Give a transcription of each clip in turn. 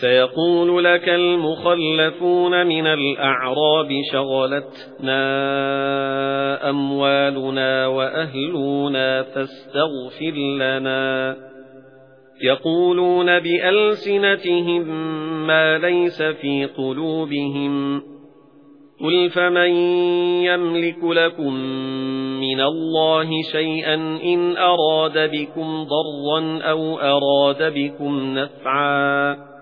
سيقول لك المخلفون من الأعراب شغلتنا أموالنا وأهلنا فاستغفر لنا. يقولون بألسنتهم ما ليس في قلوبهم. قل فمن يملك لكم من الله شيئا إن أراد بكم ضرا أو أراد بكم نفعا.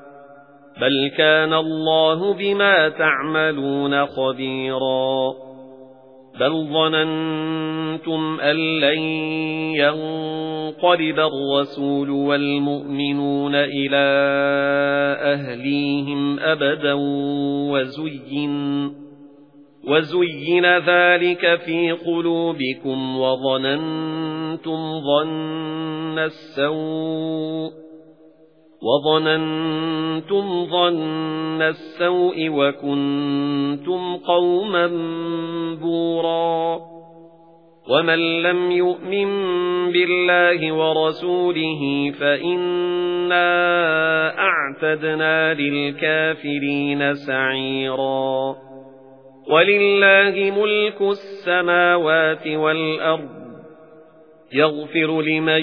بل كان الله بما تعملون خبيرا بل ظننتم أن لن ينقلب الرسول والمؤمنون إلى أهليهم أبدا وزين وزين ذلك في قلوبكم وظننتم ظن السوء وَظَنَنْتُمْ ظَنَّ السَّوْءِ وَكُنْتُمْ قَوْمًا بُورًا وَمَن لَّمْ يُؤْمِن بِاللَّهِ وَرَسُولِهِ فَإِنَّا أَعْتَدْنَا لِلْكَافِرِينَ سَعِيرًا وَلِلَّهِ مُلْكُ السَّمَاوَاتِ وَالْأَرْضِ يَغْفِرُ لِمَن